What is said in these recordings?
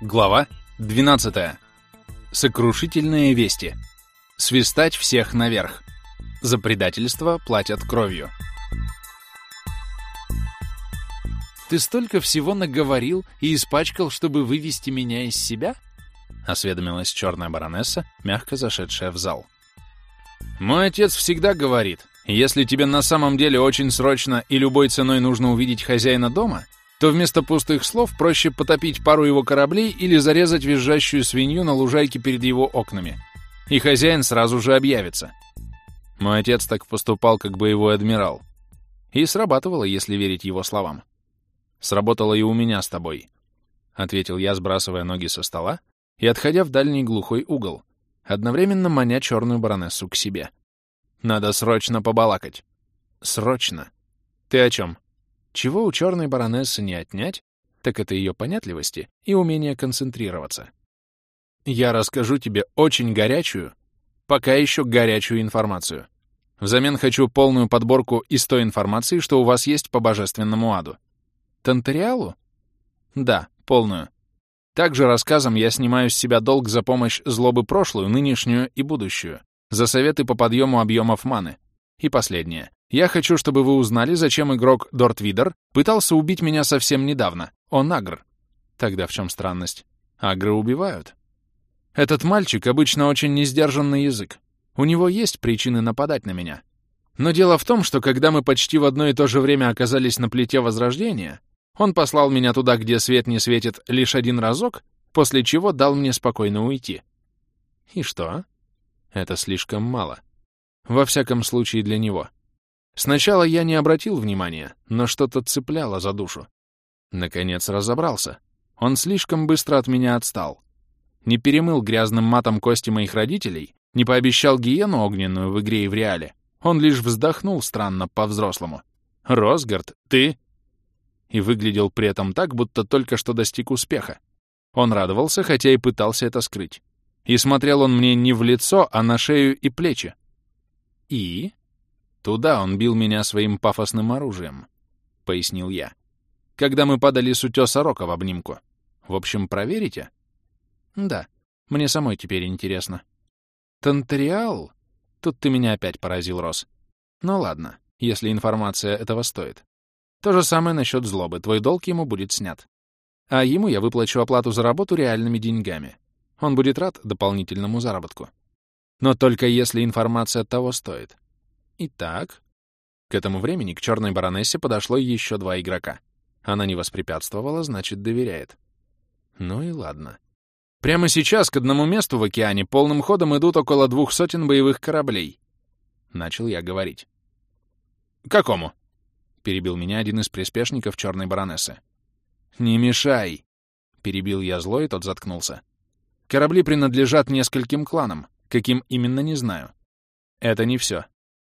Глава 12. Сокрушительные вести. Свистать всех наверх. За предательство платят кровью. «Ты столько всего наговорил и испачкал, чтобы вывести меня из себя?» — осведомилась черная баронесса, мягко зашедшая в зал. «Мой отец всегда говорит, если тебе на самом деле очень срочно и любой ценой нужно увидеть хозяина дома, то вместо пустых слов проще потопить пару его кораблей или зарезать визжащую свинью на лужайке перед его окнами. И хозяин сразу же объявится. Мой отец так поступал, как боевой адмирал. И срабатывало, если верить его словам. Сработало и у меня с тобой, — ответил я, сбрасывая ноги со стола и отходя в дальний глухой угол, одновременно маня черную баронессу к себе. Надо срочно побалакать. Срочно. Ты о чем? Чего у черной баронессы не отнять, так это ее понятливости и умение концентрироваться. Я расскажу тебе очень горячую, пока еще горячую информацию. Взамен хочу полную подборку из той информации, что у вас есть по божественному аду. Тантериалу? Да, полную. Также рассказом я снимаю с себя долг за помощь злобы прошлую, нынешнюю и будущую, за советы по подъему объемов маны. И последнее. Я хочу, чтобы вы узнали, зачем игрок Дорт Видер пытался убить меня совсем недавно. Он агр. Тогда в чем странность? Агры убивают. Этот мальчик обычно очень несдержанный язык. У него есть причины нападать на меня. Но дело в том, что когда мы почти в одно и то же время оказались на плите Возрождения, он послал меня туда, где свет не светит, лишь один разок, после чего дал мне спокойно уйти. И что? Это слишком мало. Во всяком случае для него. Сначала я не обратил внимания, но что-то цепляло за душу. Наконец разобрался. Он слишком быстро от меня отстал. Не перемыл грязным матом кости моих родителей, не пообещал гиену огненную в игре и в реале. Он лишь вздохнул странно по-взрослому. «Росгард, ты...» И выглядел при этом так, будто только что достиг успеха. Он радовался, хотя и пытался это скрыть. И смотрел он мне не в лицо, а на шею и плечи. И? Туда он бил меня своим пафосным оружием, — пояснил я. Когда мы падали с утёса Рока в обнимку. В общем, проверите? Да, мне самой теперь интересно. Тантериал? Тут ты меня опять поразил, Рос. Ну ладно, если информация этого стоит. То же самое насчет злобы. Твой долг ему будет снят. А ему я выплачу оплату за работу реальными деньгами. Он будет рад дополнительному заработку. Но только если информация того стоит. Итак, к этому времени к черной баронессе подошло еще два игрока. Она не воспрепятствовала, значит, доверяет. Ну и ладно. Прямо сейчас к одному месту в океане полным ходом идут около двух сотен боевых кораблей. Начал я говорить. «Какому?» — перебил меня один из приспешников черной баронессы. «Не мешай!» — перебил я зло, и тот заткнулся. «Корабли принадлежат нескольким кланам. Каким именно, не знаю. Это не все.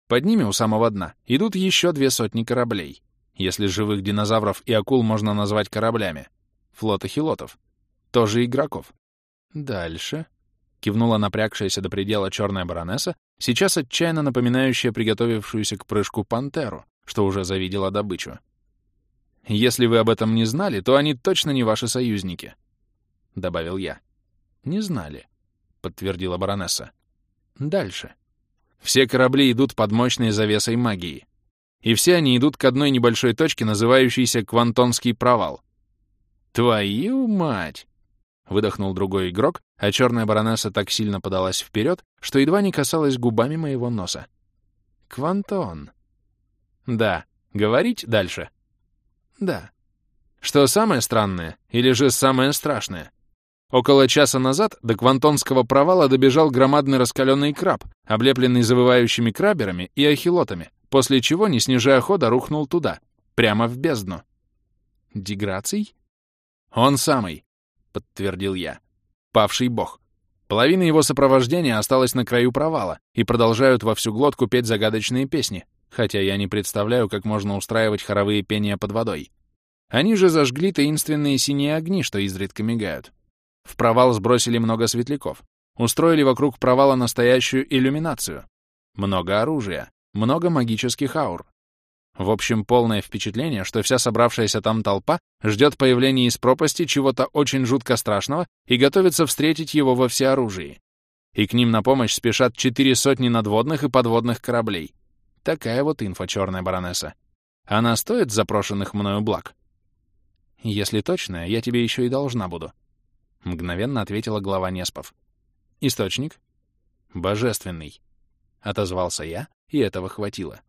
Под ними у самого дна идут еще две сотни кораблей, если живых динозавров и акул можно назвать кораблями. Флот ахилотов. Тоже игроков. Дальше. Кивнула напрягшаяся до предела черная баронесса, сейчас отчаянно напоминающая приготовившуюся к прыжку пантеру, что уже завидела добычу. «Если вы об этом не знали, то они точно не ваши союзники», — добавил я. «Не знали», — подтвердила баронесса. «Дальше. Все корабли идут под мощной завесой магии. И все они идут к одной небольшой точке, называющейся Квантонский провал. «Твою мать!» — выдохнул другой игрок, а черная баронесса так сильно подалась вперед, что едва не касалась губами моего носа. «Квантон». «Да. Говорить дальше?» «Да». «Что самое странное, или же самое страшное?» Около часа назад до Квантонского провала добежал громадный раскаленный краб, облепленный завывающими краберами и ахилотами, после чего, не снижая хода, рухнул туда, прямо в бездну. «Деграций?» «Он самый», — подтвердил я. «Павший бог. Половина его сопровождения осталась на краю провала и продолжают во всю глотку петь загадочные песни, хотя я не представляю, как можно устраивать хоровые пения под водой. Они же зажгли таинственные синие огни, что изредка мигают. В провал сбросили много светляков. Устроили вокруг провала настоящую иллюминацию. Много оружия, много магических аур. В общем, полное впечатление, что вся собравшаяся там толпа ждет появления из пропасти чего-то очень жутко страшного и готовится встретить его во всеоружии. И к ним на помощь спешат четыре сотни надводных и подводных кораблей. Такая вот инфа, черная баронесса. Она стоит запрошенных мною благ? Если точно, я тебе еще и должна буду. Мгновенно ответила глава Неспов. Источник? Божественный. Отозвался я, и этого хватило.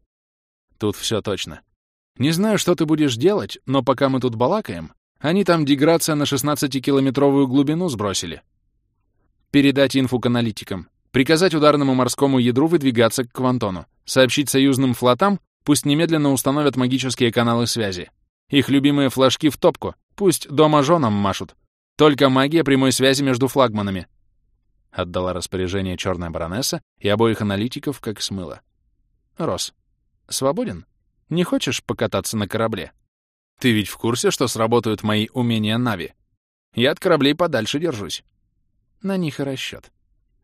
Тут все точно. Не знаю, что ты будешь делать, но пока мы тут балакаем, они там деграция на 16-километровую глубину сбросили. Передать инфу к аналитикам. Приказать ударному морскому ядру выдвигаться к Квантону. Сообщить союзным флотам, пусть немедленно установят магические каналы связи. Их любимые флажки в топку, пусть дома женам машут. Только магия прямой связи между флагманами. Отдала распоряжение черная баронесса и обоих аналитиков как смыло. Рос, Свободен? Не хочешь покататься на корабле? Ты ведь в курсе, что сработают мои умения Нави? Я от кораблей подальше держусь. На них и расчет.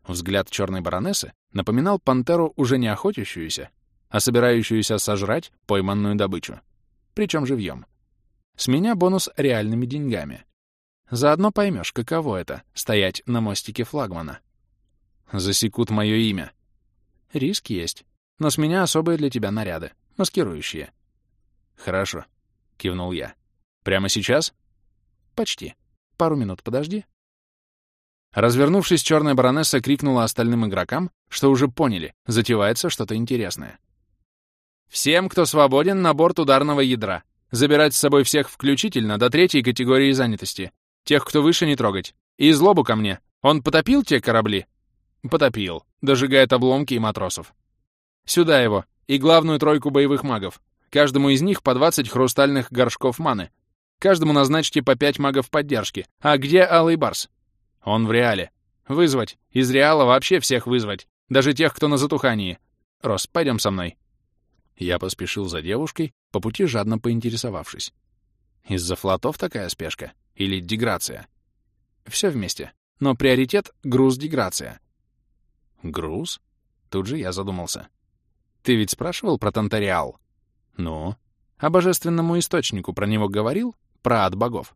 Взгляд черной баронессы напоминал пантеру, уже не охотящуюся, а собирающуюся сожрать пойманную добычу. Причем живьем. С меня бонус реальными деньгами. Заодно поймешь, каково это — стоять на мостике флагмана. Засекут мое имя. Риск есть. Но с меня особые для тебя наряды, маскирующие. Хорошо, кивнул я. Прямо сейчас? Почти. Пару минут подожди. Развернувшись, черная баронесса крикнула остальным игрокам, что уже поняли, затевается что-то интересное. «Всем, кто свободен, на борт ударного ядра. Забирать с собой всех включительно до третьей категории занятости. Тех, кто выше, не трогать. И злобу ко мне. Он потопил те корабли?» «Потопил. Дожигает обломки и матросов. Сюда его. И главную тройку боевых магов. Каждому из них по 20 хрустальных горшков маны. Каждому назначьте по 5 магов поддержки. А где Алый Барс? Он в Реале. Вызвать. Из Реала вообще всех вызвать. Даже тех, кто на затухании. Рос, пойдем со мной. Я поспешил за девушкой, по пути жадно поинтересовавшись. Из-за флотов такая спешка? Или деграция? Все вместе. Но приоритет — груз-деграция. Груз? Тут же я задумался. Ты ведь спрашивал про Тантариал? Ну? А божественному источнику про него говорил? Про ад богов?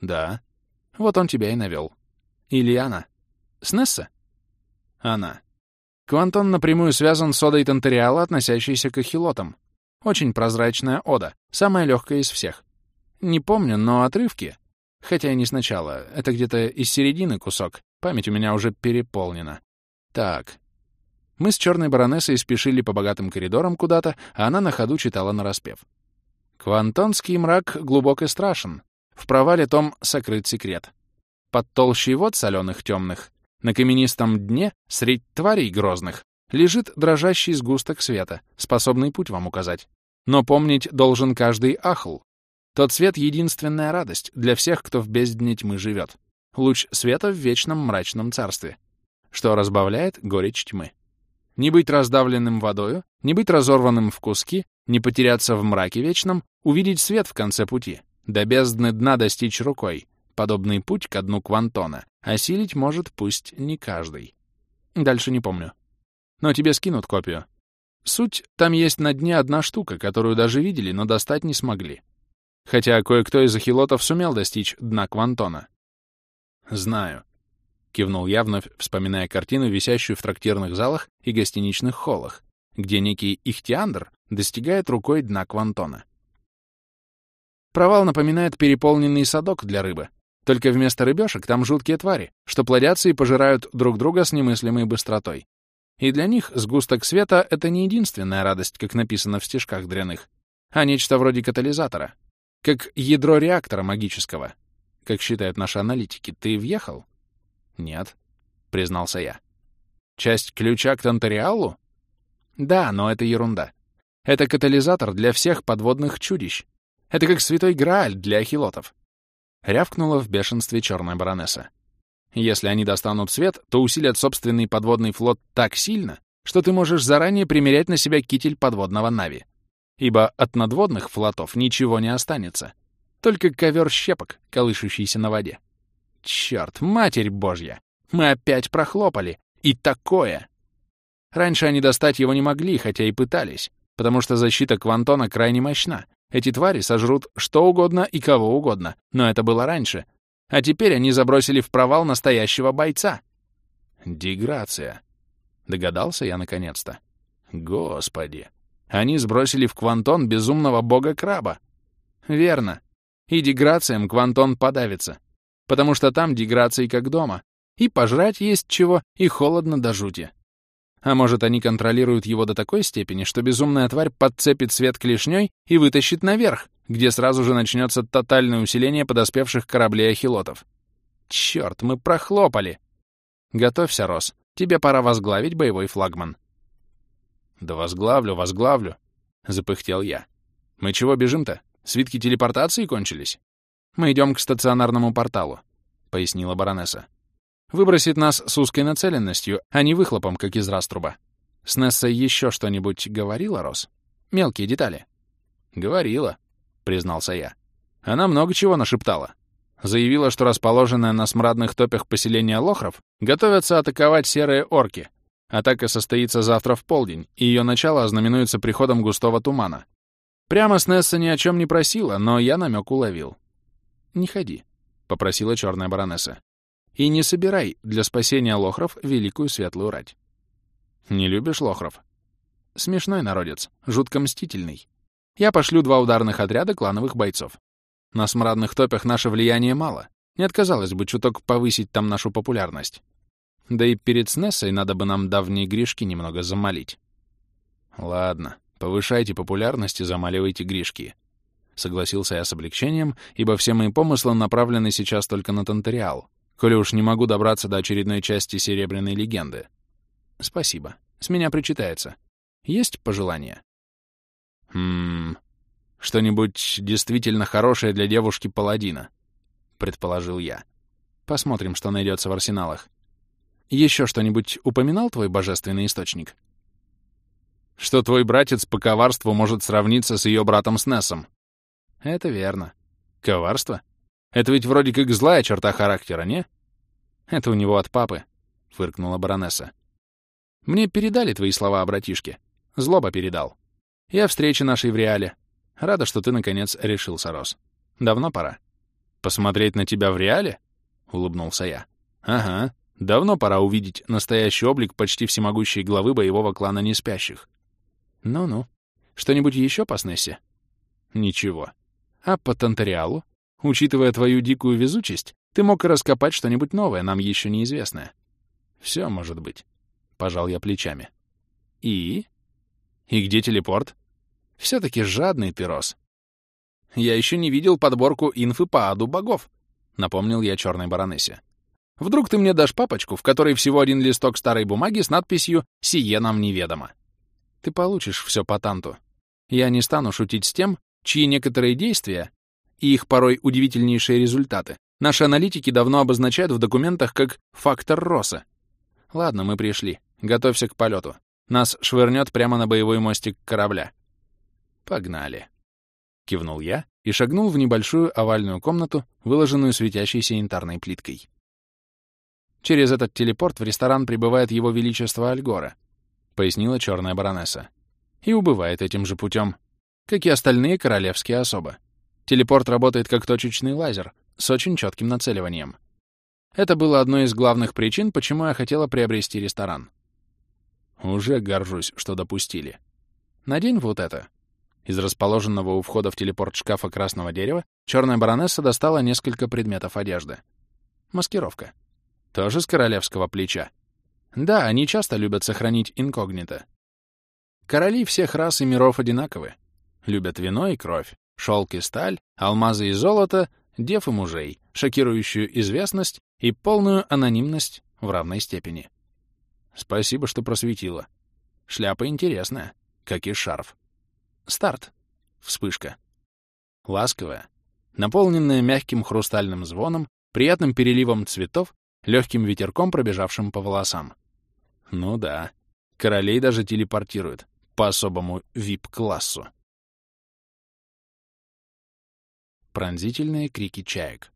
Да. Вот он тебя и навел. Или она? Снесса? Она. Квантон напрямую связан с одой Тантариала, относящейся к ахилотам. Очень прозрачная ода, самая легкая из всех. Не помню, но отрывки. Хотя и не сначала, это где-то из середины кусок. Память у меня уже переполнена. Так, мы с черной баронессой спешили по богатым коридорам куда-то, а она на ходу читала нараспев. «Квантонский мрак глубок и страшен. В провале том сокрыт секрет. Под толщей вод соленых темных, на каменистом дне, средь тварей грозных, лежит дрожащий сгусток света, способный путь вам указать. Но помнить должен каждый ахл. Тот свет — единственная радость для всех, кто в бездне тьмы живет. Луч света в вечном мрачном царстве, что разбавляет горечь тьмы. Не быть раздавленным водою, не быть разорванным в куски, не потеряться в мраке вечном, увидеть свет в конце пути, до бездны дна достичь рукой, подобный путь ко дну Квантона, осилить может пусть не каждый. Дальше не помню. Но тебе скинут копию. Суть, там есть на дне одна штука, которую даже видели, но достать не смогли. Хотя кое-кто из ахилотов сумел достичь дна Квантона. Знаю кивнул я, вновь вспоминая картину, висящую в трактирных залах и гостиничных холлах, где некий Ихтиандр достигает рукой дна Квантона. Провал напоминает переполненный садок для рыбы. Только вместо рыбешек там жуткие твари, что плодятся и пожирают друг друга с немыслимой быстротой. И для них сгусток света — это не единственная радость, как написано в стишках дряных, а нечто вроде катализатора, как ядро реактора магического. Как считают наши аналитики, ты въехал? «Нет», — признался я. «Часть ключа к Танториалу?» «Да, но это ерунда. Это катализатор для всех подводных чудищ. Это как святой Грааль для ахилотов». Рявкнула в бешенстве черная баронесса. «Если они достанут свет, то усилят собственный подводный флот так сильно, что ты можешь заранее примерять на себя китель подводного Нави. Ибо от надводных флотов ничего не останется. Только ковер щепок, колышущийся на воде. Черт, Матерь Божья! Мы опять прохлопали. И такое! Раньше они достать его не могли, хотя и пытались. потому что защита Квантона крайне мощна. Эти твари сожрут что угодно и кого угодно, но это было раньше. А теперь они забросили в провал настоящего бойца. Деграция. Догадался я наконец-то. Господи. Они сбросили в Квантон безумного бога-краба. Верно. И деграциям Квантон подавится. Потому что там деграции как дома. И пожрать есть чего, и холодно до жути. А может, они контролируют его до такой степени, что безумная тварь подцепит свет клешней и вытащит наверх, где сразу же начнется тотальное усиление подоспевших кораблей ахилотов. Черт, мы прохлопали! Готовься, Рос, тебе пора возглавить боевой флагман. Да возглавлю, возглавлю, запыхтел я. Мы чего бежим-то? Свитки телепортации кончились? Мы идем к стационарному порталу, пояснила баронесса. Выбросит нас с узкой нацеленностью, а не выхлопом, как из раструба. С Нессой еще что-нибудь говорила, Рос? Мелкие детали. Говорила, признался я. Она много чего нашептала. Заявила, что расположенное на смрадных топях поселение лохров готовятся атаковать серые орки. Атака состоится завтра в полдень, и ее начало ознаменуется приходом густого тумана. Прямо Снесса ни о чем не просила, но я намек уловил. «Не ходи», — попросила черная баронесса. «И не собирай для спасения лохров великую светлую рать». «Не любишь лохров?» «Смешной народец, жутко мстительный. Я пошлю два ударных отряда клановых бойцов. На смрадных топях наше влияние мало. Не отказалось бы чуток повысить там нашу популярность. Да и перед Снессой надо бы нам давние грешки немного замолить. Ладно, повышайте популярность и замаливайте грешки. Согласился я с облегчением, ибо все мои помыслы направлены сейчас только на Тантериал, коли уж не могу добраться до очередной части Серебряной легенды. Спасибо. С меня причитается. Есть пожелания? Хм... Что-нибудь действительно хорошее для девушки-паладина, предположил я. Посмотрим, что найдется в арсеналах. Еще что-нибудь упоминал твой божественный источник? Что твой братец по коварству может сравниться с ее братом Снессом. Это верно. Коварство? Это ведь вроде как злая черта характера, не? Это у него от папы, — фыркнула баронесса. Мне передали твои слова о братишке. Злоба передал. И о встрече нашей в реале. Рада, что ты, наконец, решился, Рос. Давно пора. Посмотреть на тебя в реале? — улыбнулся я. Ага, давно пора увидеть настоящий облик почти всемогущей главы боевого клана неспящих. Ну-ну. Что-нибудь еще по Снессе? Ничего. А по Тантериалу? Учитывая твою дикую везучесть, ты мог и раскопать что-нибудь новое, нам еще неизвестное. Все может быть. Пожал я плечами. И? И где телепорт? Все-таки жадный ты рос. Я еще не видел подборку инфы по аду богов, напомнил я черной баронессе. Вдруг ты мне дашь папочку, в которой всего один листок старой бумаги с надписью «Сие нам неведомо». Ты получишь все по танту. Я не стану шутить с тем, чьи некоторые действия и их порой удивительнейшие результаты наши аналитики давно обозначают в документах как «фактор Росса». Ладно, мы пришли. Готовься к полету. Нас швырнет прямо на боевой мостик корабля. Погнали. Кивнул я и шагнул в небольшую овальную комнату, выложенную светящейся янтарной плиткой. Через этот телепорт в ресторан прибывает его величество Альгора, пояснила черная баронесса. И убывает этим же путем, как и остальные королевские особы. Телепорт работает как точечный лазер с очень четким нацеливанием. Это было одной из главных причин, почему я хотела приобрести ресторан. Уже горжусь, что допустили. Надень вот это. Из расположенного у входа в телепорт шкафа красного дерева черная баронесса достала несколько предметов одежды. Маскировка. Тоже с королевского плеча. Да, они часто любят сохранить инкогнито. Короли всех рас и миров одинаковы. Любят вино и кровь, шелк и сталь, алмазы и золото, дев и мужей, шокирующую известность и полную анонимность в равной степени. Спасибо, что просветила. Шляпа интересная, как и шарф. Старт. Вспышка. Ласковая, наполненная мягким хрустальным звоном, приятным переливом цветов, легким ветерком, пробежавшим по волосам. Ну да, королей даже телепортируют по особому вип-классу. Пронзительные крики чаек.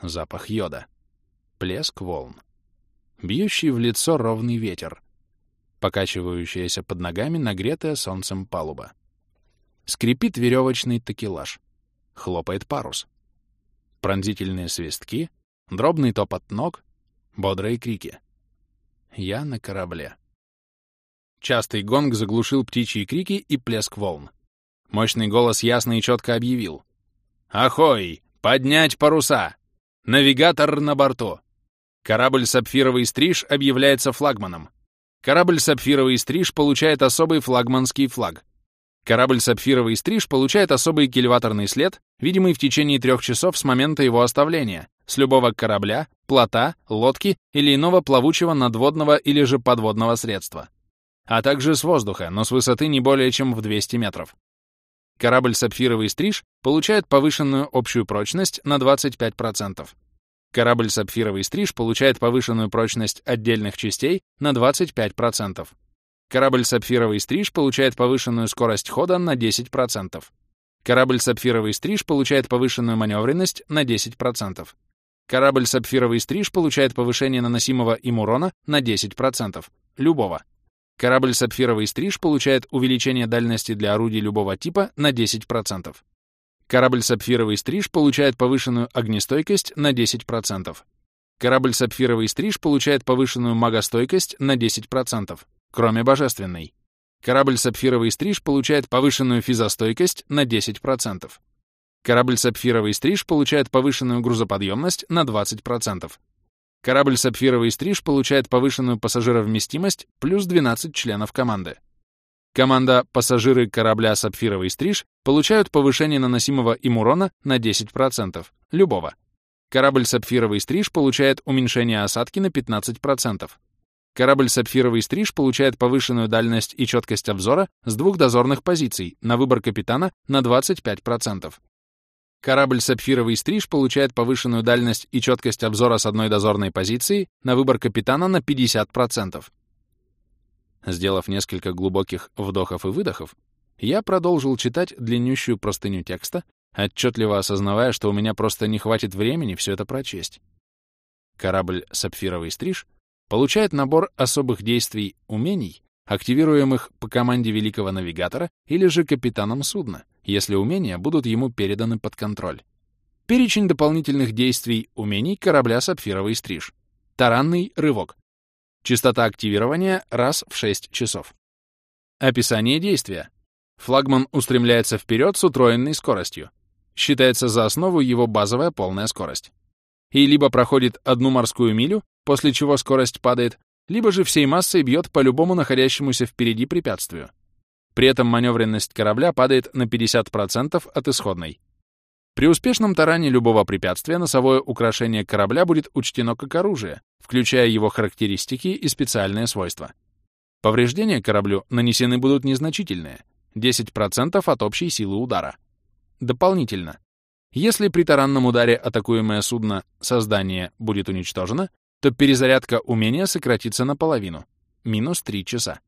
Запах йода. Плеск волн бьющий в лицо ровный ветер. покачивающаяся под ногами нагретая солнцем палуба. Скрипит веревочный такелаж. Хлопает парус. Пронзительные свистки, дробный топот ног, бодрые крики. Я на корабле. Частый гонг заглушил птичьи крики и плеск волн. Мощный голос ясно и четко объявил. «Ахой! Поднять паруса! Навигатор на борту! Корабль «Сапфировый стриж» объявляется флагманом. Корабль «Сапфировый стриж» получает особый флагманский флаг. Корабль «Сапфировый стриж» получает особый кильваторный след, видимый в течение трех часов с момента его оставления, с любого корабля, плота, лодки или иного плавучего надводного или же подводного средства, а также с воздуха, но с высоты не более чем в 200 метров. Корабль «Сапфировый стриж» получает повышенную общую прочность на 25%. Корабль «Сапфировый стриж» получает повышенную прочность отдельных частей на 25%. Корабль «Сапфировый стриж» получает повышенную скорость хода на 10%. Корабль «Сапфировый стриж» получает повышенную маневренность на 10%. Корабль «Сапфировый стриж» получает повышение наносимого им урона на 10%. Любого. Корабль «Сапфировый стриж» получает увеличение дальности для орудий любого типа на 10%. Корабль «Сапфировый стриж» получает повышенную огнестойкость на 10%. Корабль «Сапфировый стриж» получает повышенную магостойкость на 10%, кроме божественной. Корабль «Сапфировый стриж» получает повышенную физостойкость на 10%. Корабль «Сапфировый стриж» получает повышенную грузоподъемность на 20%. Корабль «Сапфировый стриж» получает повышенную пассажировместимость плюс 12 членов команды. Команда «Пассажиры корабля «Сапфировый стриж» получают повышение наносимого им урона на 10%, любого. Корабль «Сапфировый стриж» получает уменьшение осадки на 15%. Корабль «Сапфировый стриж» получает повышенную дальность и четкость обзора с двух дозорных позиций на выбор капитана на 25%. Корабль «Сапфировый стриж» получает повышенную дальность и четкость обзора с одной дозорной позиции на выбор капитана на 50%. Сделав несколько глубоких вдохов и выдохов, я продолжил читать длиннющую простыню текста, отчетливо осознавая, что у меня просто не хватит времени все это прочесть. Корабль «Сапфировый стриж» получает набор особых действий умений, активируемых по команде великого навигатора или же капитаном судна, если умения будут ему переданы под контроль. Перечень дополнительных действий умений корабля «Сапфировый стриж». Таранный рывок. Частота активирования раз в 6 часов. Описание действия. Флагман устремляется вперед с утроенной скоростью. Считается за основу его базовая полная скорость. И либо проходит одну морскую милю, после чего скорость падает, либо же всей массой бьет по любому находящемуся впереди препятствию. При этом маневренность корабля падает на 50% от исходной. При успешном таране любого препятствия носовое украшение корабля будет учтено как оружие, включая его характеристики и специальные свойства. Повреждения кораблю нанесены будут незначительные, 10% от общей силы удара. Дополнительно, если при таранном ударе атакуемое судно создание будет уничтожено, то перезарядка умения сократится наполовину, минус 3 часа.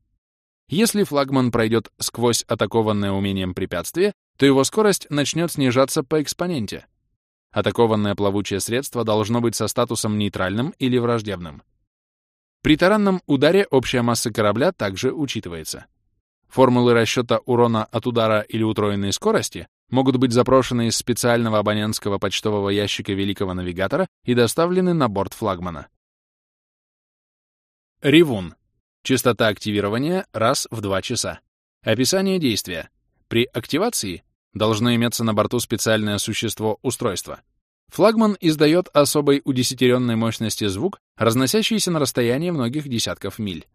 Если флагман пройдет сквозь атакованное умением препятствие, то его скорость начнет снижаться по экспоненте. Атакованное плавучее средство должно быть со статусом нейтральным или враждебным. При таранном ударе общая масса корабля также учитывается. Формулы расчета урона от удара или утроенной скорости могут быть запрошены из специального абонентского почтового ящика Великого Навигатора и доставлены на борт флагмана. Ревун. Частота активирования раз в 2 часа. Описание действия. При активации должно иметься на борту специальное существо устройства. Флагман издает особой удесятеренной мощности звук, разносящийся на расстоянии многих десятков миль.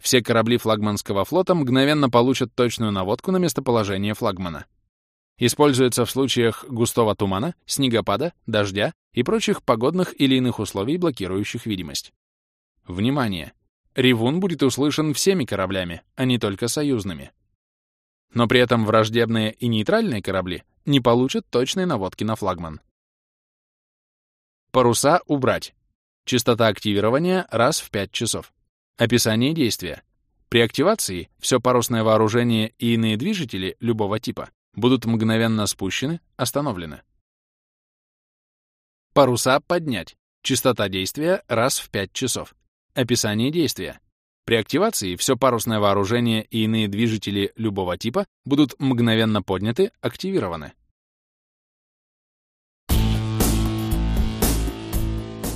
Все корабли флагманского флота мгновенно получат точную наводку на местоположение флагмана. Используется в случаях густого тумана, снегопада, дождя и прочих погодных или иных условий, блокирующих видимость. Внимание! Ревун будет услышан всеми кораблями, а не только союзными. Но при этом враждебные и нейтральные корабли не получат точной наводки на флагман. Паруса убрать. Частота активирования раз в 5 часов. Описание действия. При активации все парусное вооружение и иные движители любого типа будут мгновенно спущены, остановлены. Паруса поднять. Частота действия раз в 5 часов. Описание действия. При активации все парусное вооружение и иные движители любого типа будут мгновенно подняты, активированы.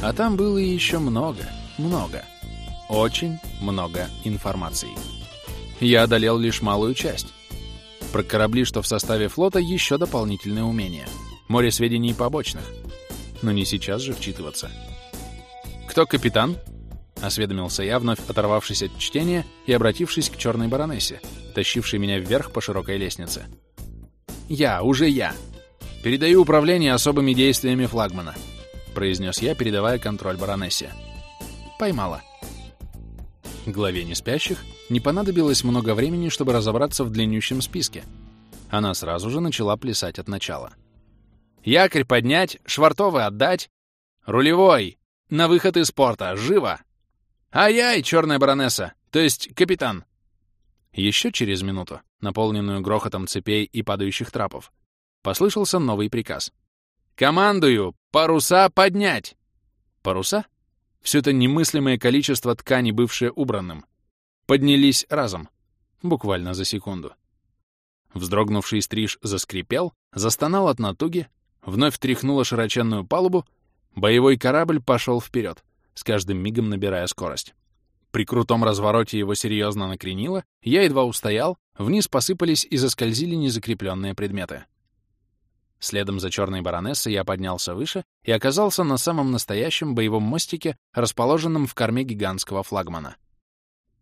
А там было еще много, много, очень много информации. Я одолел лишь малую часть. Про корабли, что в составе флота, еще дополнительные умения. Море сведений побочных. Но не сейчас же вчитываться. «Кто капитан?» — осведомился я, вновь оторвавшись от чтения и обратившись к черной баронессе, тащившей меня вверх по широкой лестнице. «Я, уже я. Передаю управление особыми действиями флагмана», — произнес я, передавая контроль баронессе. «Поймала». Главе неспящих не понадобилось много времени, чтобы разобраться в длиннющем списке. Она сразу же начала плясать от начала. «Якорь поднять, швартовый отдать, рулевой, на выход из порта, живо!» «Ай-яй, черная баронесса! То есть капитан!» Еще через минуту, наполненную грохотом цепей и падающих трапов, послышался новый приказ. «Командую! Паруса поднять!» Паруса? Все это немыслимое количество ткани, бывшее убранным. Поднялись разом. Буквально за секунду. Вздрогнувший стриж заскрипел, застонал от натуги, вновь тряхнула широченную палубу, боевой корабль пошел вперед с каждым мигом набирая скорость. При крутом развороте его серьезно накренило, я едва устоял, вниз посыпались и заскользили незакрепленные предметы. Следом за черной баронессой я поднялся выше и оказался на самом настоящем боевом мостике, расположенном в корме гигантского флагмана.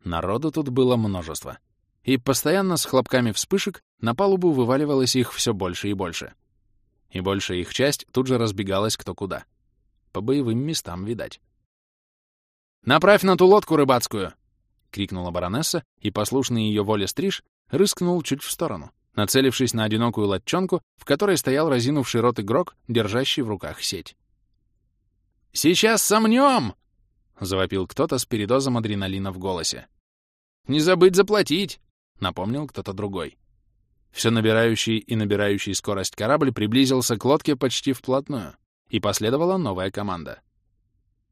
Народу тут было множество. И постоянно с хлопками вспышек на палубу вываливалось их все больше и больше. И большая их часть тут же разбегалась кто куда. По боевым местам, видать. «Направь на ту лодку рыбацкую!» — крикнула баронесса, и послушный ее воле стриж рыскнул чуть в сторону, нацелившись на одинокую лодчонку, в которой стоял разинувший рот игрок, держащий в руках сеть. «Сейчас сомнем!» — завопил кто-то с передозом адреналина в голосе. «Не забыть заплатить!» — напомнил кто-то другой. Все набирающий и набирающий скорость корабль приблизился к лодке почти вплотную, и последовала новая команда.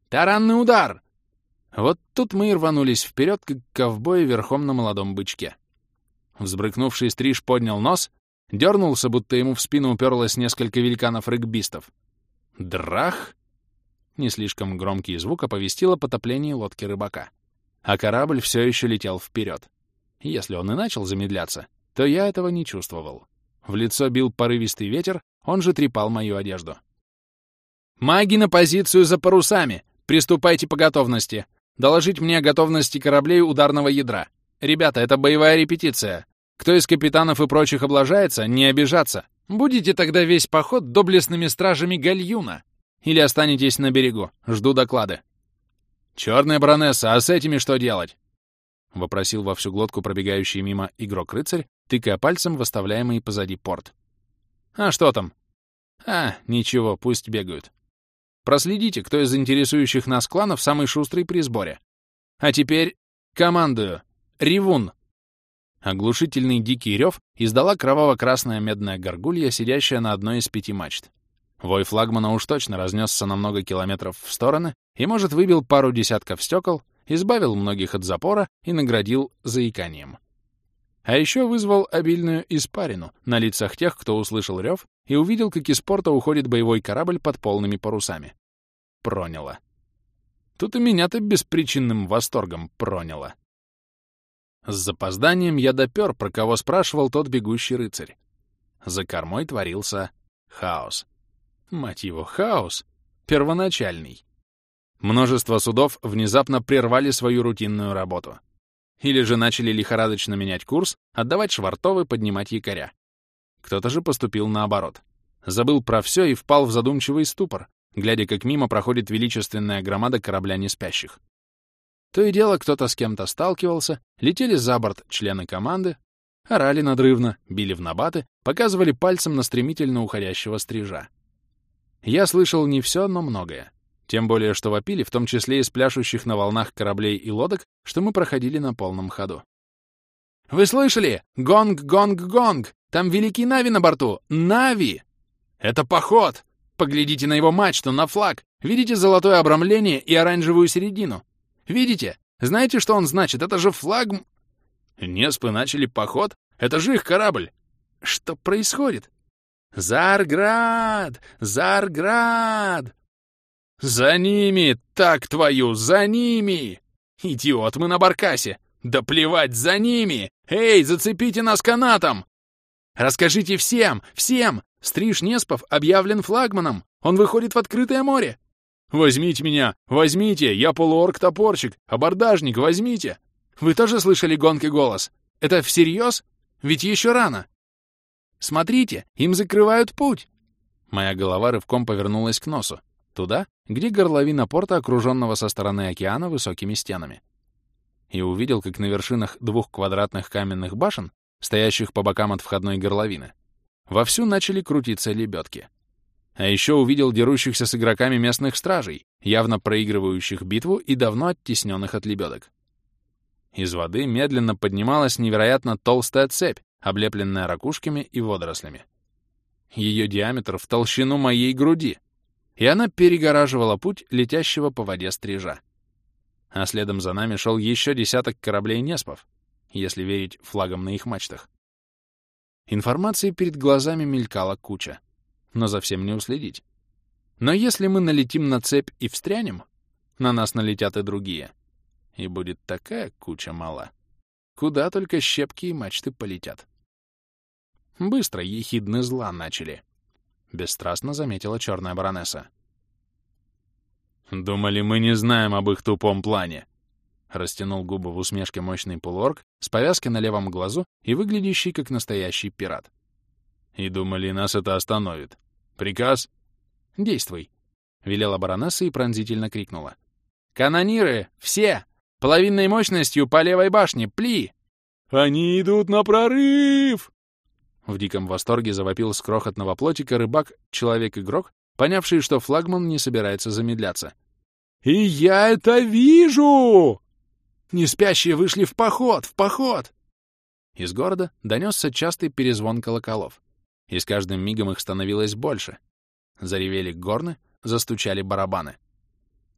«Таранный удар! Вот тут мы и рванулись вперед, как ковбои верхом на молодом бычке. Взбрыкнувший стриж поднял нос, дернулся, будто ему в спину уперлось несколько великанов-регбистов. Драх! Не слишком громкий звук оповестил о потоплении лодки рыбака. А корабль все еще летел вперед. Если он и начал замедляться, то я этого не чувствовал. В лицо бил порывистый ветер, он же трепал мою одежду. «Маги на позицию за парусами! Приступайте по готовности! Доложить мне о готовности кораблей ударного ядра. Ребята, это боевая репетиция. Кто из капитанов и прочих облажается, не обижаться. Будете тогда весь поход доблестными стражами гальюна. Или останетесь на берегу. Жду доклады. «Черная баронесса, а с этими что делать?» — вопросил во всю глотку пробегающий мимо игрок-рыцарь, тыкая пальцем в оставляемый позади порт. «А что там?» «А, ничего, пусть бегают. Проследите, кто из интересующих нас кланов самый шустрый при сборе. А теперь командую. Ревун!» Оглушительный дикий рев издала кроваво-красная медная горгулья, сидящая на одной из пяти мачт. Вой флагмана уж точно разнесся на много километров в стороны и, может, выбил пару десятков стекол, избавил многих от запора и наградил заиканием. А еще вызвал обильную испарину на лицах тех, кто услышал рев и увидел, как из порта уходит боевой корабль под полными парусами. Проняло. Тут и меня-то беспричинным восторгом проняло. С запозданием я допер, про кого спрашивал тот бегущий рыцарь. За кормой творился хаос. Мать его, хаос. Первоначальный. Множество судов внезапно прервали свою рутинную работу. Или же начали лихорадочно менять курс, отдавать швартовы, поднимать якоря. Кто-то же поступил наоборот. Забыл про все и впал в задумчивый ступор, глядя, как мимо проходит величественная громада корабля неспящих. То и дело кто-то с кем-то сталкивался, летели за борт члены команды, орали надрывно, били в набаты, показывали пальцем на стремительно уходящего стрижа. Я слышал не все, но многое. Тем более, что вопили, в том числе из пляшущих на волнах кораблей и лодок, что мы проходили на полном ходу. «Вы слышали? Гонг, гонг, гонг! Там великий Нави на борту! Нави! Это поход! Поглядите на его мачту, на флаг! Видите золотое обрамление и оранжевую середину? Видите? Знаете, что он значит? Это же флаг... Неспы начали поход? Это же их корабль! Что происходит? Зарград! Зарград! За ними! Так твою, за ними! Идиот, мы на баркасе! Да плевать, за ними! Эй, зацепите нас канатом! Расскажите всем, всем! Стриж Неспов объявлен флагманом! Он выходит в открытое море! Возьмите меня! Возьмите! Я полуорк-топорщик! Абордажник! Возьмите! Вы тоже слышали гонки голос? Это всерьез? Ведь еще рано! Смотрите, им закрывают путь!» Моя голова рывком повернулась к носу, туда, где горловина порта, окруженного со стороны океана высокими стенами. И увидел, как на вершинах двух квадратных каменных башен, стоящих по бокам от входной горловины, вовсю начали крутиться лебедки. А еще увидел дерущихся с игроками местных стражей, явно проигрывающих битву и давно оттесненных от лебедок. Из воды медленно поднималась невероятно толстая цепь, облепленная ракушками и водорослями. Ее диаметр в толщину моей груди, и она перегораживала путь летящего по воде стрижа. А следом за нами шел еще десяток кораблей Неспов, если верить флагам на их мачтах. Информации перед глазами мелькала куча, но за всем не уследить. Но если мы налетим на цепь и встрянем, на нас налетят и другие. И будет такая куча мала. Куда только щепки и мачты полетят. Быстро ехидны зла начали. Бесстрастно заметила черная баронесса. «Думали, мы не знаем об их тупом плане!» Растянул губы в усмешке мощный полуорг с повязкой на левом глазу и выглядящий как настоящий пират. «И думали, нас это остановит. Приказ?» «Действуй!» — велела баронесса и пронзительно крикнула. «Канониры! Все! Половинной мощностью по левой башне! Пли!» «Они идут на прорыв!» В диком восторге завопил с крохотного плотика рыбак, человек-игрок, понявший, что флагман не собирается замедляться. «И я это вижу!» «Не спящие вышли в поход! В поход!» Из города донесся частый перезвон колоколов, и с каждым мигом их становилось больше. Заревели горны, застучали барабаны.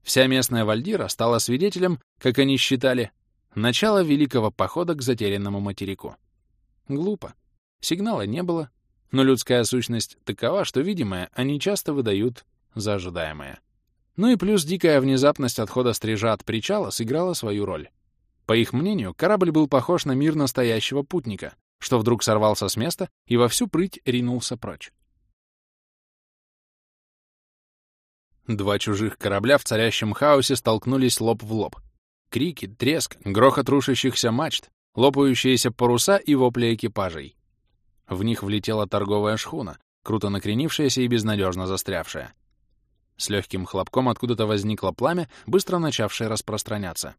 Вся местная вальдира стала свидетелем, как они считали, начала великого похода к затерянному материку. Глупо. Сигнала не было, но людская сущность такова, что видимое они часто выдают за ожидаемое. Ну и плюс дикая внезапность отхода стрижа от причала сыграла свою роль. По их мнению, корабль был похож на мир настоящего путника, что вдруг сорвался с места и во всю прыть ринулся прочь. Два чужих корабля в царящем хаосе столкнулись лоб в лоб. Крики, треск, грохот рушащихся мачт, лопающиеся паруса и вопли экипажей. В них влетела торговая шхуна, круто накренившаяся и безнадежно застрявшая. С легким хлопком откуда-то возникло пламя, быстро начавшее распространяться.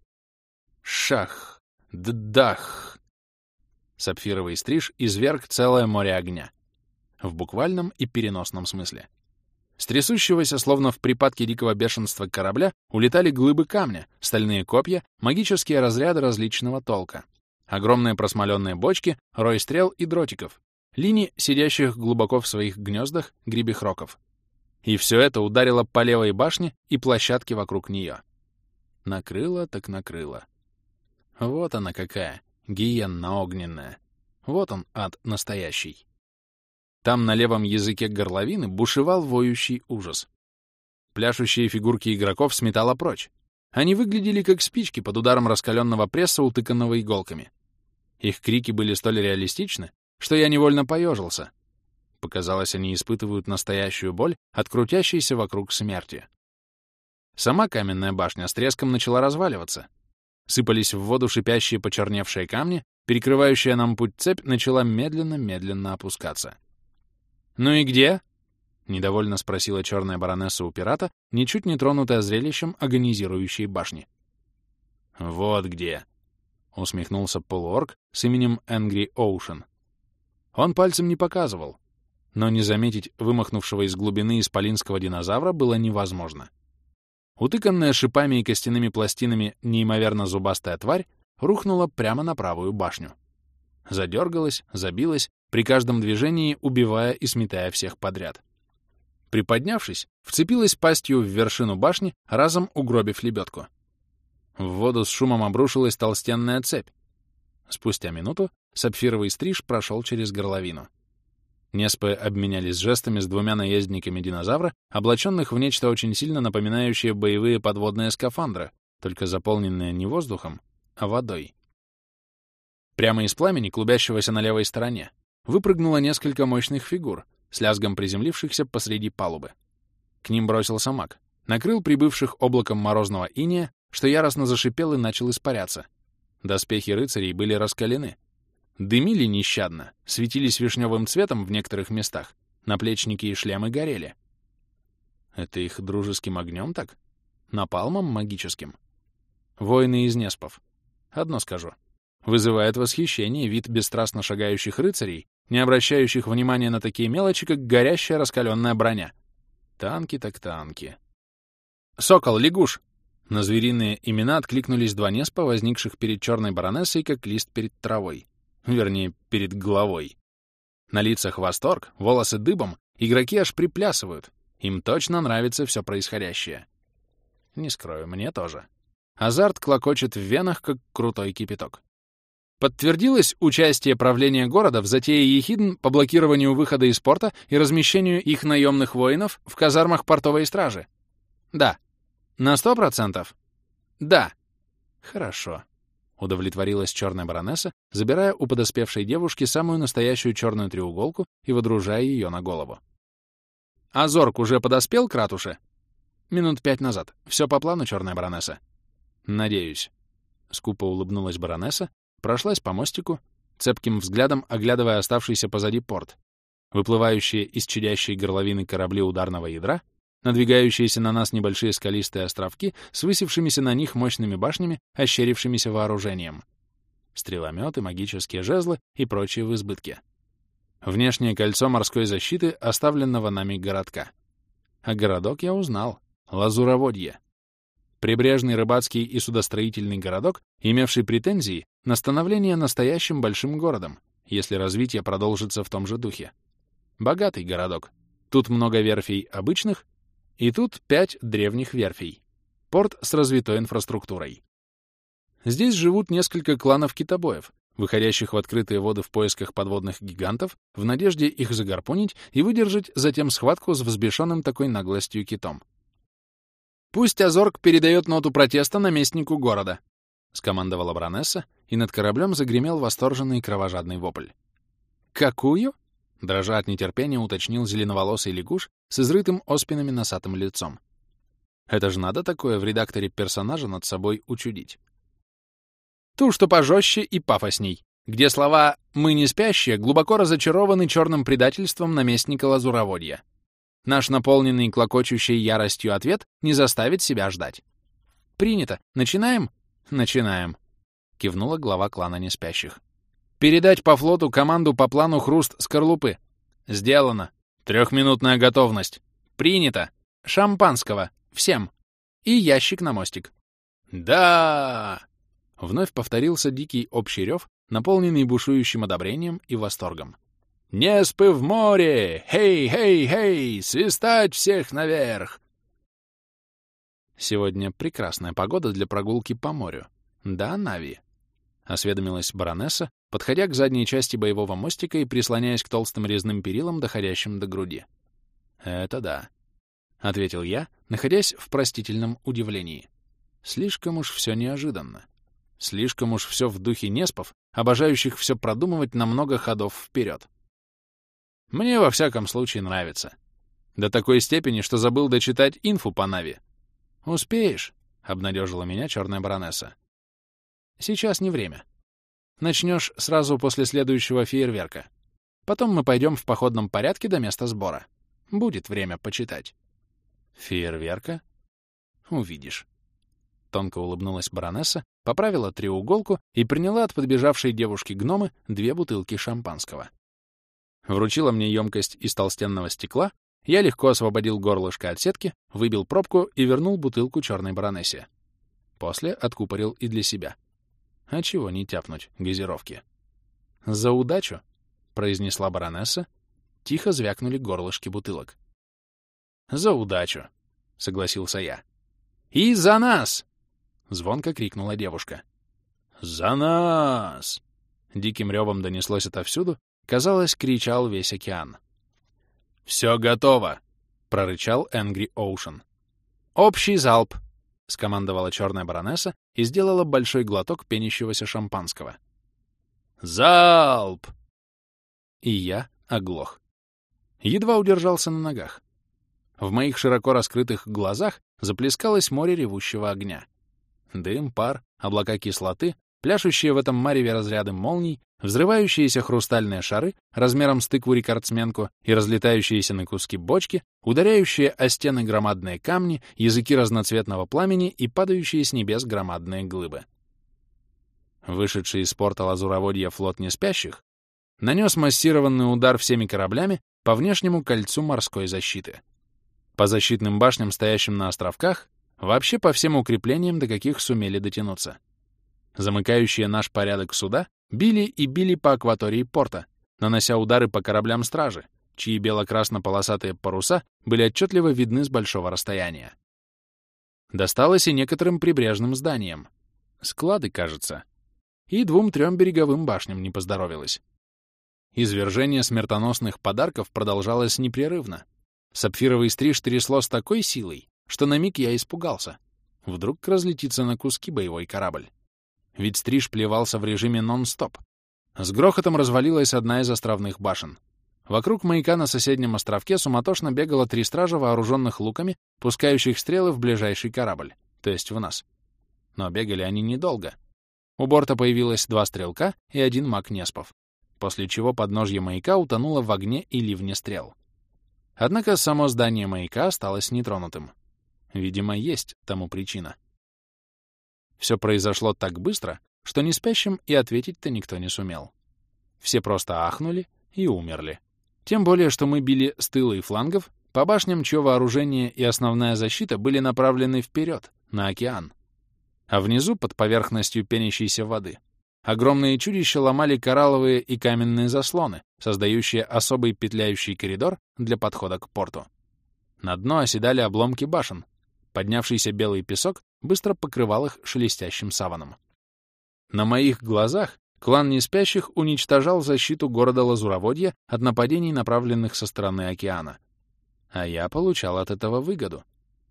Шах! Ддах! Сапфировый стриж изверг целое море огня. В буквальном и переносном смысле. С трясущегося, словно в припадке дикого бешенства корабля, улетали глыбы камня, стальные копья, магические разряды различного толка. Огромные просмоленные бочки, рой стрел и дротиков, линии сидящих глубоко в своих гнездах грибехроков. И все это ударило по левой башне и площадке вокруг нее. Накрыло так накрыло. Вот она какая, гиенна огненная. Вот он, ад настоящий. Там на левом языке горловины бушевал воющий ужас. Пляшущие фигурки игроков сметало прочь. Они выглядели как спички под ударом раскаленного пресса, утыканного иголками. Их крики были столь реалистичны, что я невольно поежился. Показалось, они испытывают настоящую боль от крутящейся вокруг смерти. Сама каменная башня с треском начала разваливаться. Сыпались в воду шипящие почерневшие камни, перекрывающая нам путь цепь начала медленно-медленно опускаться. «Ну и где?» — недовольно спросила черная баронесса у пирата, ничуть не тронутая зрелищем агонизирующей башни. «Вот где!» — усмехнулся полуорг с именем Энгри Оушен. Он пальцем не показывал, но не заметить вымахнувшего из глубины исполинского динозавра было невозможно. Утыканная шипами и костяными пластинами неимоверно зубастая тварь рухнула прямо на правую башню. Задергалась, забилась, при каждом движении убивая и сметая всех подряд. Приподнявшись, вцепилась пастью в вершину башни, разом угробив лебедку. В воду с шумом обрушилась толстенная цепь. Спустя минуту сапфировый стриж прошел через горловину. Неспы обменялись жестами с двумя наездниками динозавра, облаченных в нечто очень сильно напоминающее боевые подводные скафандры, только заполненные не воздухом, а водой. Прямо из пламени, клубящегося на левой стороне, выпрыгнуло несколько мощных фигур, с лязгом приземлившихся посреди палубы. К ним бросился маг, накрыл прибывших облаком морозного иния, что яростно зашипел и начал испаряться. Доспехи рыцарей были раскалены, Дымили нещадно, светились вишневым цветом в некоторых местах, наплечники и шлемы горели. Это их дружеским огнем так? Напалмом магическим? Воины из Неспов. Одно скажу. Вызывает восхищение вид бесстрастно шагающих рыцарей, не обращающих внимания на такие мелочи, как горящая раскаленная броня. Танки так танки. «Сокол, лягуш!» На звериные имена откликнулись два Неспа, возникших перед черной баронессой, как лист перед травой вернее, перед головой. На лицах восторг, волосы дыбом, игроки аж приплясывают. Им точно нравится все происходящее. Не скрою, мне тоже. Азарт клокочет в венах, как крутой кипяток. Подтвердилось участие правления города в затее Ехидн по блокированию выхода из порта и размещению их наемных воинов в казармах портовой стражи? Да. На сто процентов? Да. Хорошо. Удовлетворилась черная баронесса, забирая у подоспевшей девушки самую настоящую черную треуголку и водружая ее на голову. «А Зорг уже подоспел к ратуше?» «Минут пять назад. Все по плану, черная баронесса?» «Надеюсь». Скупо улыбнулась баронесса, прошлась по мостику, цепким взглядом оглядывая оставшийся позади порт, выплывающие из чадящей горловины корабли ударного ядра — надвигающиеся на нас небольшие скалистые островки с высевшимися на них мощными башнями, ощерившимися вооружением. Стрелометы, магические жезлы и прочие в избытке. Внешнее кольцо морской защиты оставленного нами городка. А городок я узнал. Лазуроводье. Прибрежный рыбацкий и судостроительный городок, имевший претензии на становление настоящим большим городом, если развитие продолжится в том же духе. Богатый городок. Тут много верфей обычных и тут пять древних верфей. Порт с развитой инфраструктурой. Здесь живут несколько кланов китобоев, выходящих в открытые воды в поисках подводных гигантов, в надежде их загарпонить и выдержать затем схватку с взбешенным такой наглостью китом. «Пусть Азорг передает ноту протеста наместнику города», — скомандовала Бронесса, и над кораблем загремел восторженный кровожадный вопль. «Какую?» Дрожа от нетерпения, уточнил зеленоволосый лягуш с изрытым оспинами носатым лицом. Это же надо такое в редакторе персонажа над собой учудить. Ту, что пожестче и пафосней, где слова «мы не спящие» глубоко разочарованы черным предательством наместника Лазуроводья. Наш наполненный клокочущей яростью ответ не заставит себя ждать. «Принято. Начинаем?» «Начинаем», — кивнула глава клана неспящих. Передать по флоту команду по плану хруст скорлупы. Сделано. Трехминутная готовность. Принято. Шампанского. Всем. И ящик на мостик. Да! Вновь повторился дикий общий рев, наполненный бушующим одобрением и восторгом. «Не спы в море! Хей, хей, хей! Свистать всех наверх!» Сегодня прекрасная погода для прогулки по морю. Да, Нави? — осведомилась баронесса, подходя к задней части боевого мостика и прислоняясь к толстым резным перилам, доходящим до груди. «Это да», — ответил я, находясь в простительном удивлении. «Слишком уж все неожиданно. Слишком уж все в духе неспов, обожающих все продумывать на много ходов вперед. Мне во всяком случае нравится. До такой степени, что забыл дочитать инфу по Нави. «Успеешь», — обнадежила меня черная баронесса. Сейчас не время. Начнешь сразу после следующего фейерверка. Потом мы пойдем в походном порядке до места сбора. Будет время почитать. Фейерверка? Увидишь. Тонко улыбнулась баронесса, поправила треуголку и приняла от подбежавшей девушки гномы две бутылки шампанского. Вручила мне емкость из толстенного стекла, я легко освободил горлышко от сетки, выбил пробку и вернул бутылку черной баронессе. После откупорил и для себя. А чего не тяпнуть газировки? «За удачу!» — произнесла баронесса. Тихо звякнули горлышки бутылок. «За удачу!» — согласился я. «И за нас!» — звонко крикнула девушка. «За нас!» Диким ревом донеслось отовсюду, казалось, кричал весь океан. «Все готово!» — прорычал Энгри Оушен. «Общий залп!» — скомандовала черная баронесса и сделала большой глоток пенящегося шампанского. «Залп!» И я оглох. Едва удержался на ногах. В моих широко раскрытых глазах заплескалось море ревущего огня. Дым, пар, облака кислоты, пляшущие в этом мареве разряды молний, взрывающиеся хрустальные шары размером с тыкву-рекордсменку и разлетающиеся на куски бочки, ударяющие о стены громадные камни, языки разноцветного пламени и падающие с небес громадные глыбы. Вышедший из порта Лазуроводья флот неспящих нанес массированный удар всеми кораблями по внешнему кольцу морской защиты. По защитным башням, стоящим на островках, вообще по всем укреплениям, до каких сумели дотянуться. Замыкающие наш порядок суда били и били по акватории порта, нанося удары по кораблям стражи, чьи бело-красно-полосатые паруса были отчетливо видны с большого расстояния. Досталось и некоторым прибрежным зданиям. Склады, кажется. И двум-трем береговым башням не поздоровилось. Извержение смертоносных подарков продолжалось непрерывно. Сапфировый стриж трясло с такой силой, что на миг я испугался. Вдруг разлетится на куски боевой корабль. Ведь стриж плевался в режиме нон-стоп. С грохотом развалилась одна из островных башен. Вокруг маяка на соседнем островке суматошно бегало три стража, вооруженных луками, пускающих стрелы в ближайший корабль, то есть в нас. Но бегали они недолго. У борта появилось два стрелка и один маг Неспов после чего подножье маяка утонуло в огне и ливне стрел. Однако само здание маяка осталось нетронутым. Видимо, есть тому причина. Все произошло так быстро, что не спящим и ответить-то никто не сумел. Все просто ахнули и умерли. Тем более, что мы били с тыла и флангов, по башням, чье вооружение и основная защита были направлены вперед, на океан. А внизу, под поверхностью пенящейся воды, Огромные чудища ломали коралловые и каменные заслоны, создающие особый петляющий коридор для подхода к порту. На дно оседали обломки башен. Поднявшийся белый песок быстро покрывал их шелестящим саваном. На моих глазах клан Неспящих уничтожал защиту города Лазуроводья от нападений, направленных со стороны океана. А я получал от этого выгоду.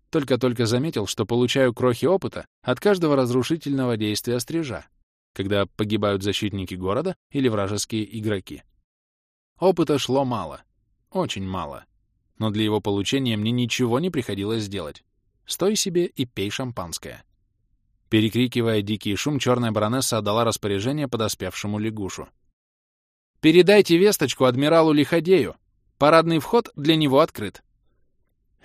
Только-только заметил, что получаю крохи опыта от каждого разрушительного действия стрижа, когда погибают защитники города или вражеские игроки. Опыта шло мало, очень мало, но для его получения мне ничего не приходилось делать. Стой себе и пей шампанское. Перекрикивая дикий шум, черная баронесса отдала распоряжение подоспевшему лягушу. «Передайте весточку адмиралу Лиходею. Парадный вход для него открыт».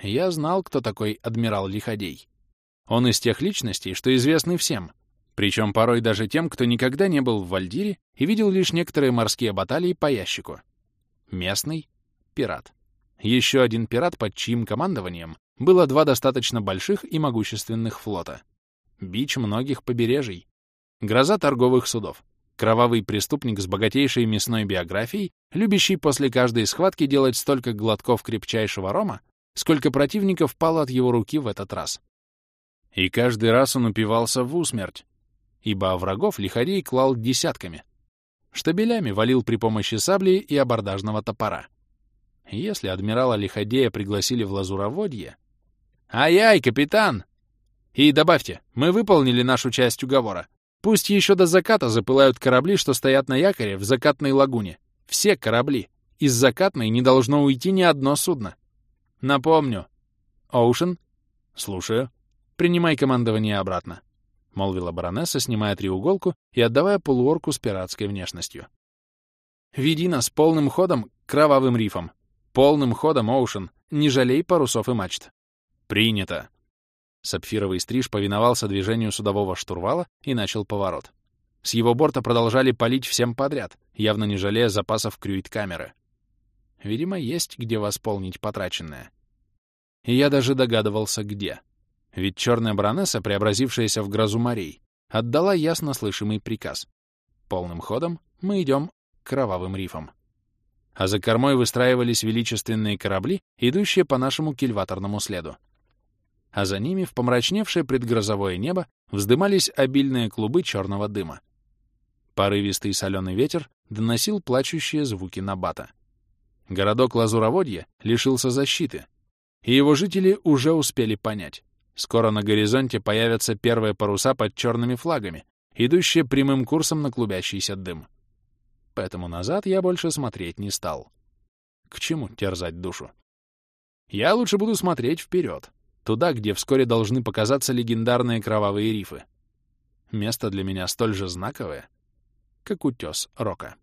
Я знал, кто такой адмирал Лиходей. Он из тех личностей, что известны всем — причем порой даже тем, кто никогда не был в Вальдире и видел лишь некоторые морские баталии по ящику. Местный пират. Еще один пират, под чьим командованием было два достаточно больших и могущественных флота. Бич многих побережий. Гроза торговых судов. Кровавый преступник с богатейшей мясной биографией, любящий после каждой схватки делать столько глотков крепчайшего рома, сколько противников пало от его руки в этот раз. И каждый раз он упивался в усмерть, ибо врагов лиходей клал десятками. Штабелями валил при помощи сабли и абордажного топора. Если адмирала Лиходея пригласили в Лазуроводье... «Ай-ай, капитан!» «И добавьте, мы выполнили нашу часть уговора. Пусть еще до заката запылают корабли, что стоят на якоре в закатной лагуне. Все корабли. Из закатной не должно уйти ни одно судно. Напомню. Оушен? Слушаю. Принимай командование обратно. — молвила баронесса, снимая треуголку и отдавая полуорку с пиратской внешностью. «Веди нас полным ходом к кровавым рифам. Полным ходом, Оушен. Не жалей парусов и мачт». «Принято!» Сапфировый стриж повиновался движению судового штурвала и начал поворот. С его борта продолжали палить всем подряд, явно не жалея запасов крюит-камеры. Видимо, есть где восполнить потраченное. И я даже догадывался, где. Ведь черная баронесса, преобразившаяся в грозу морей, отдала ясно слышимый приказ. Полным ходом мы идем к кровавым рифам. А за кормой выстраивались величественные корабли, идущие по нашему кильваторному следу. А за ними в помрачневшее предгрозовое небо вздымались обильные клубы черного дыма. Порывистый соленый ветер доносил плачущие звуки Набата. Городок Лазуроводье лишился защиты, и его жители уже успели понять. Скоро на горизонте появятся первые паруса под черными флагами, идущие прямым курсом на клубящийся дым. Поэтому назад я больше смотреть не стал. К чему терзать душу? Я лучше буду смотреть вперед, туда, где вскоре должны показаться легендарные кровавые рифы. Место для меня столь же знаковое, как утес Рока.